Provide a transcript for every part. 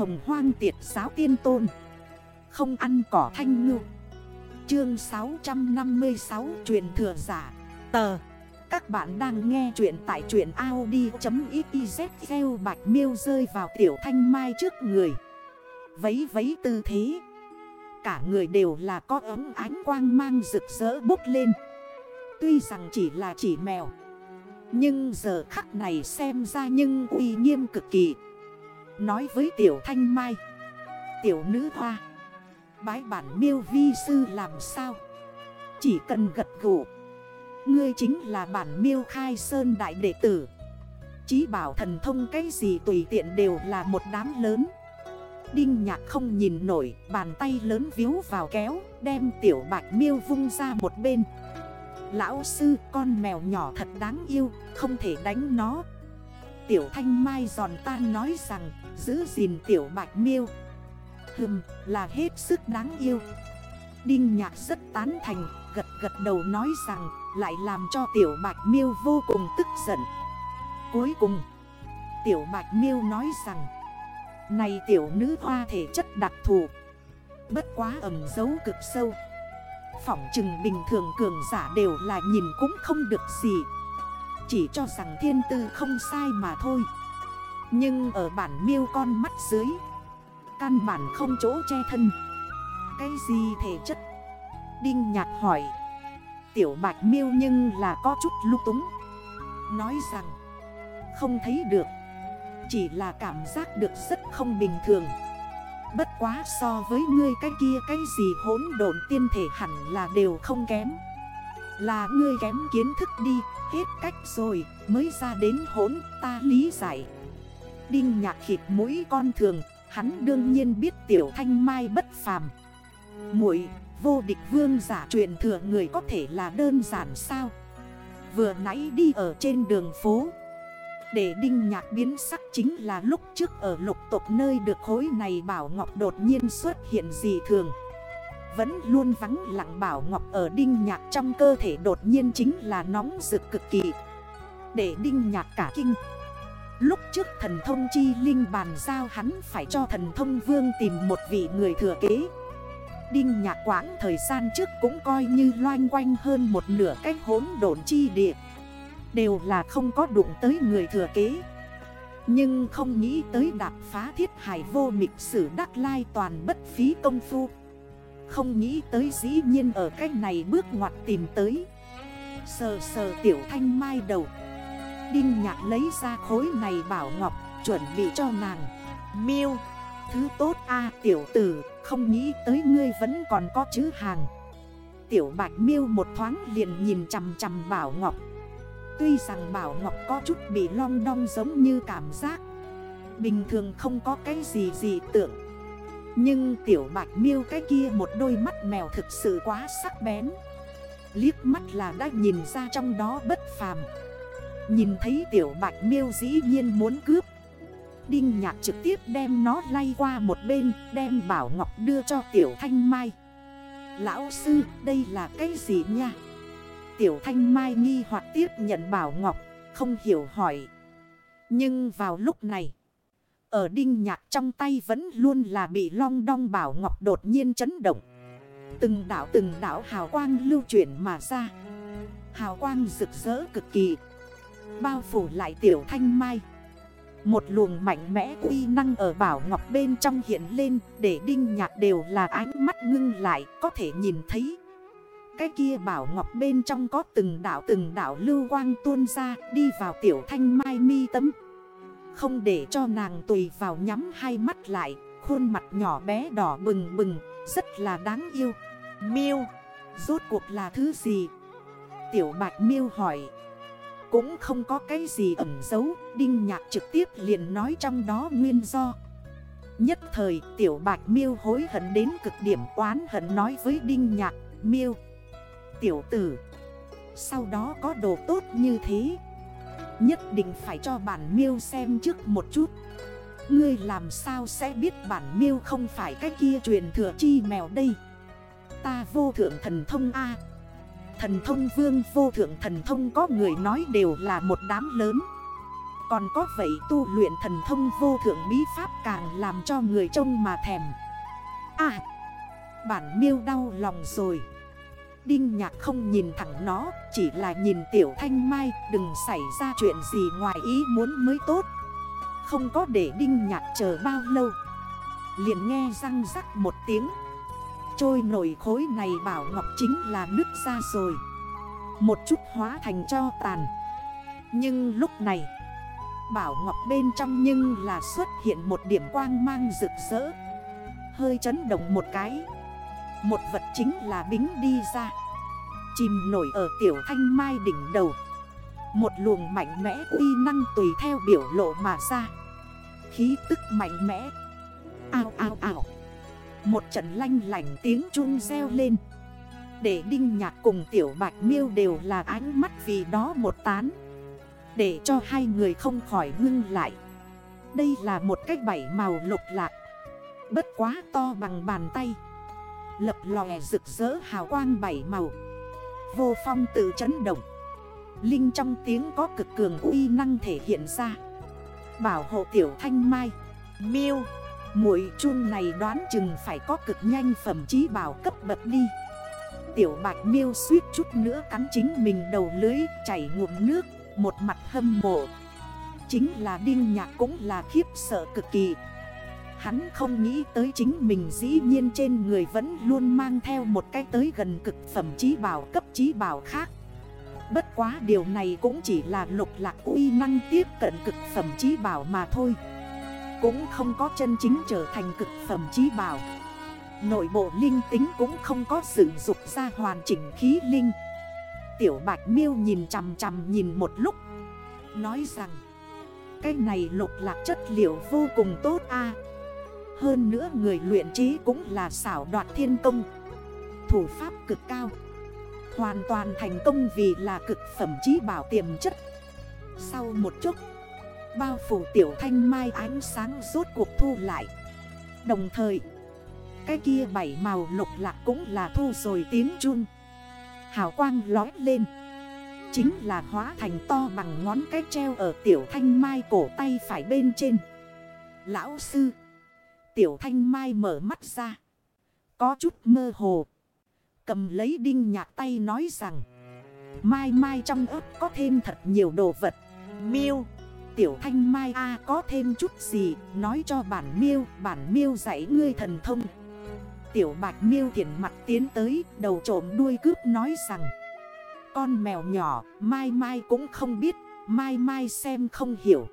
hồng hoang tiệt giáo tiên tôn. Không ăn cỏ thanh ngư. Chương 656 truyền thừa giả. Tờ. Các bạn đang nghe chuyện tại truyện Audi.xyz Gieo bạch miêu rơi vào tiểu thanh mai trước người. Vấy vấy tư thế. Cả người đều là có ấm ánh quang mang rực rỡ bốc lên. Tuy rằng chỉ là chỉ mèo, Nhưng giờ khắc này xem ra nhưng uy nghiêm cực kỳ. Nói với tiểu thanh mai. Tiểu nữ hoa. Bái bản miêu vi sư làm sao? Chỉ cần gật gụ Ngươi chính là bản miêu khai sơn đại đệ tử. Chí bảo thần thông cái gì tùy tiện đều là một đám lớn. Đinh nhạc không nhìn nổi, Bàn tay lớn víu vào kéo, Đem tiểu bạch miêu vung ra một bên. Lão sư, con mèo nhỏ thật đáng yêu, Không thể đánh nó. Tiểu thanh mai giòn tan nói rằng, Giữ gìn tiểu bạch miêu. Hừm, là hết sức đáng yêu. Đinh nhạc rất tán thành, Gật gật đầu nói rằng, Lại làm cho tiểu bạch miêu vô cùng tức giận. Cuối cùng, Tiểu bạch miêu nói rằng, Này tiểu nữ hoa thể chất đặc thù, Bất quá ẩm dấu cực sâu. Phỏng chừng bình thường cường giả đều là nhìn cũng không được gì. Chỉ cho rằng thiên tư không sai mà thôi. Nhưng ở bản miêu con mắt dưới, Căn bản không chỗ che thân. Cái gì thể chất? Đinh nhạc hỏi. Tiểu bạch miêu nhưng là có chút lúc túng. Nói rằng, Không thấy được. Chỉ là cảm giác được rất không bình thường. Bất quá so với ngươi cái kia cái gì hỗn độn tiên thể hẳn là đều không kém. Là ngươi kém kiến thức đi, Hết cách rồi, mới ra đến hỗn ta lý giải. Đinh nhạc khịt mũi con thường, Hắn đương nhiên biết tiểu thanh mai bất phàm. Muội, vô địch vương giả truyền thừa người có thể là đơn giản sao? Vừa nãy đi ở trên đường phố, để đinh nhạc biến sắc chính là lúc trước ở lục tộc nơi được khối này Bảo Ngọc đột nhiên xuất hiện gì thường. Vẫn luôn vắng lặng Bảo Ngọc ở đinh nhạc trong cơ thể đột nhiên chính là nóng rực cực kỳ. Để đinh nhạc cả kinh. Lúc trước thần thông chi linh bàn giao hắn phải cho thần thông vương tìm một vị người thừa kế. Đinh nhạc quãng thời gian trước cũng coi như loanh quanh hơn một nửa cách hốn độn chi địa. Đều là không có đụng tới người thừa kế. Nhưng không nghĩ tới đạp phá thiết hải vô mịch sử đắc lai toàn bất phí công phu. Không nghĩ tới dĩ nhiên ở cách này bước ngoặt tìm tới. Sờ sờ tiểu thanh mai đầu. Đinh nhạc lấy ra khối này bảo ngọc, Chuẩn bị cho nàng. Miêu, Thứ tốt a, tiểu tử, Không nghĩ tới ngươi vẫn còn có chữ hàng. Tiểu bạch miêu một thoáng liền nhìn chầm chầm bảo ngọc. Tuy rằng Bảo Ngọc có chút bị long đong giống như cảm giác. Bình thường không có cái gì gì tưởng nhưng tiểu bạch miêu cái kia một đôi mắt mèo thực sự quá sắc bén. Liếc mắt là đã nhìn ra trong đó bất phàm. Nhìn thấy tiểu bạch miêu dĩ nhiên muốn cướp. Đinh nhạc trực tiếp đem nó lay qua một bên Đem bảo ngọc đưa cho tiểu thanh mai. Lão sư đây là cái gì nha? Tiểu Thanh Mai nghi hoặc tiếp nhận Bảo Ngọc, không hiểu hỏi. Nhưng vào lúc này, ở đinh nhạc trong tay vẫn luôn là bị long đong Bảo Ngọc đột nhiên chấn động. Từng đảo từng đảo hào quang lưu chuyển mà ra. Hào quang rực rỡ cực kỳ. Bao phủ lại Tiểu Thanh Mai. Một luồng mạnh mẽ uy năng ở Bảo Ngọc bên trong hiện lên để đinh nhạc đều là ánh mắt ngưng lại, có thể nhìn thấy. Cái kia bảo ngọc bên trong có từng đảo từng đảo lưu quang tuôn ra, đi vào tiểu thanh mai mi tấm. Không để cho nàng tùy vào nhắm hai mắt lại, khuôn mặt nhỏ bé đỏ bừng bừng, rất là đáng yêu. Miêu, rốt cuộc là thứ gì? Tiểu bạch miêu hỏi. Cũng không có cái gì ẩn giấu, đinh nhạc trực tiếp liền nói trong đó nguyên do. Nhất thời tiểu bạch miêu hối hận đến cực điểm oán hận nói với đinh nhạc, miêu tiểu tử Sau đó có đồ tốt như thế Nhất định phải cho bản miêu xem trước một chút. Ngươi làm sao sẽ biết bản miêu không phải cái kia truyền thừa chi mèo đây? Ta vô thượng thần thông A. Thần thông vương, vô thượng thần thông có người nói đều là một đám lớn. Còn có vậy tu luyện thần thông vô thượng bí pháp càng làm cho người trông mà thèm. À! Bản miêu đau lòng rồi. Đinh nhạc không nhìn thẳng nó, Chỉ là nhìn tiểu thanh mai, Đừng xảy ra chuyện gì ngoài ý muốn mới tốt. Không có để đinh nhạc chờ bao lâu. Liền nghe răng rắc một tiếng. Trôi nổi khối này bảo ngọc chính là nứt ra rồi. Một chút hóa thành cho tàn. Nhưng lúc này, Bảo ngọc bên trong nhưng là xuất hiện một điểm quang mang rực rỡ. Hơi chấn động một cái. Một vật chính là bính đi ra. Chìm nổi ở tiểu thanh mai đỉnh đầu. Một luồng mạnh mẽ uy năng tùy theo biểu lộ mà ra. Khí tức mạnh mẽ. Ao ao ao. Một trận lanh lảnh tiếng chun reo lên. Để đinh nhạc cùng tiểu bạch miêu đều là ánh mắt vì đó một tán. Để cho hai người không khỏi ngưng lại. Đây là một cái bảy màu lục lạc. Bất quá to bằng bàn tay. Lập lòe rực rỡ hào quang bảy màu. Vô phong tự chấn động. Linh trong tiếng có cực cường uy năng thể hiện ra. Bảo hộ tiểu thanh mai. Miêu. Mũi chun này đoán chừng phải có cực nhanh phẩm trí bảo cấp bậc đi. Tiểu bạch miêu suýt chút nữa cắn chính mình đầu lưới, chảy ngụm nước, Một mặt hâm mộ. Chính là đinh nhạc cũng là khiếp sợ cực kỳ. Hắn không nghĩ tới chính mình dĩ nhiên trên người vẫn luôn mang theo một cái tới gần cực phẩm trí bảo cấp trí bảo khác. Bất quá điều này cũng chỉ là lục lạc uy năng tiếp cận cực phẩm trí bảo mà thôi. Cũng không có chân chính trở thành cực phẩm trí bảo. Nội bộ linh tính cũng không có sử dụng ra hoàn chỉnh khí linh. Tiểu bạch miêu nhìn chằm chằm nhìn một lúc, Nói rằng, Cái này lục lạc chất liệu vô cùng tốt a hơn nữa người luyện trí cũng là xảo đoạt thiên công. Thủ pháp cực cao. Hoàn toàn thành công vì là cực phẩm trí bảo tiềm chất. Sau một chút, Bao phủ tiểu thanh mai ánh sáng rốt cuộc thu lại. Đồng thời, Cái kia bảy màu lục lạc cũng là thu rồi tiếng chun Hào quang lói lên. Chính là hóa thành to bằng ngón cái treo ở tiểu thanh mai cổ tay phải bên trên. Lão sư Tiểu thanh mai mở mắt ra. Có chút mơ hồ. Cầm lấy đinh nhạc tay nói rằng. Mai mai trong ớt có thêm thật nhiều đồ vật. Miêu. Tiểu thanh mai, a, có thêm chút gì. Nói cho bản miêu. Bản miêu dạy ngươi thần thông. Tiểu bạch miêu thiện mặt tiến tới. Đầu trộm đuôi cướp nói rằng. Con mèo nhỏ. Mai mai cũng không biết. Mai mai xem không hiểu.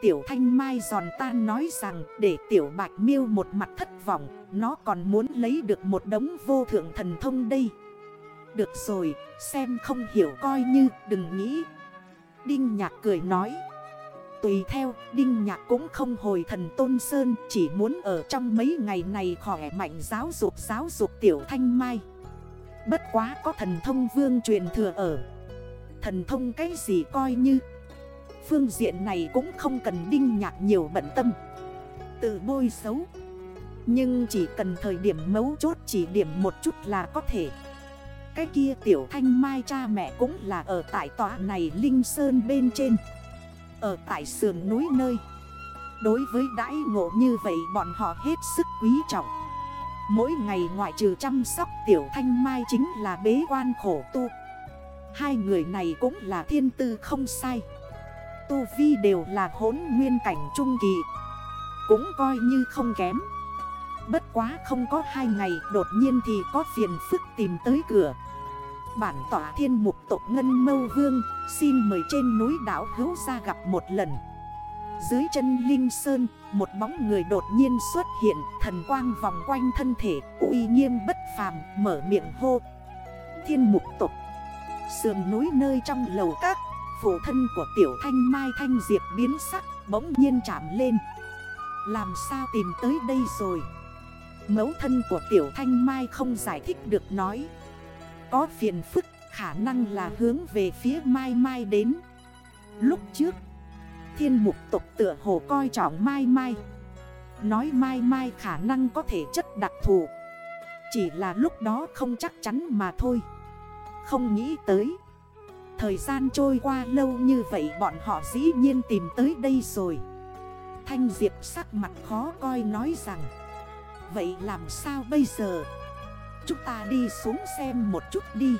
Tiểu Thanh Mai giòn tan nói rằng để Tiểu Bạch Miêu một mặt thất vọng, nó còn muốn lấy được một đống vô thượng thần thông đây. Được rồi, xem không hiểu coi như đừng nghĩ. Đinh Nhạc cười nói. Tùy theo, Đinh Nhạc cũng không hồi thần Tôn Sơn, chỉ muốn ở trong mấy ngày này khỏe mạnh giáo dục giáo dục Tiểu Thanh Mai. Bất quá có thần thông vương truyền thừa ở. Thần thông cái gì coi như Phương diện này cũng không cần đinh nhạc nhiều bận tâm. Tự bôi xấu. Nhưng chỉ cần thời điểm mấu chốt, chỉ điểm một chút là có thể. Cái kia tiểu thanh mai cha mẹ cũng là ở tại tòa này Linh Sơn bên trên. Ở tại sườn núi nơi. Đối với đãi ngộ như vậy bọn họ hết sức quý trọng. Mỗi ngày ngoại trừ chăm sóc tiểu thanh mai chính là bế quan khổ tu. Hai người này cũng là thiên tư không sai. Tu Vi đều là hốn nguyên cảnh trung kỳ. Cũng coi như không kém. Bất quá không có hai ngày, đột nhiên thì có phiền phức tìm tới cửa. Bản tỏa thiên mục tộc Ngân Mâu Vương, Xin mời trên núi đảo hữu ra gặp một lần. Dưới chân Linh Sơn, Một bóng người đột nhiên xuất hiện, Thần quang vòng quanh thân thể, uy nghiêm bất phàm, mở miệng hô. Thiên mục tộc, Sườn núi nơi trong lầu các. Phụ thân của tiểu thanh mai thanh diệp biến sắc, bỗng nhiên chạm lên. Làm sao tìm tới đây rồi? Mấu thân của tiểu thanh mai không giải thích được nói. Có phiền phức, khả năng là hướng về phía mai mai đến. Lúc trước, Thiên mục tục tựa hồ coi trọng mai mai. Nói mai mai khả năng có thể chất đặc thù. Chỉ là lúc đó không chắc chắn mà thôi. Không nghĩ tới Thời gian trôi qua lâu như vậy bọn họ dĩ nhiên tìm tới đây rồi. Thanh Diệp sắc mặt khó coi nói rằng, Vậy làm sao bây giờ? Chúng ta đi xuống xem một chút đi.